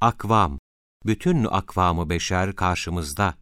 Akvam, bütün akvamı beşer karşımızda.